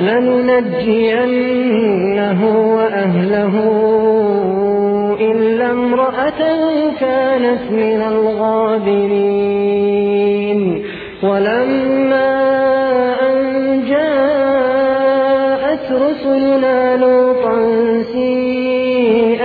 لننجينه وأهله إلا امرأة كانت من الغابرين. ولما أن جاءت رسلنا لوطا سيء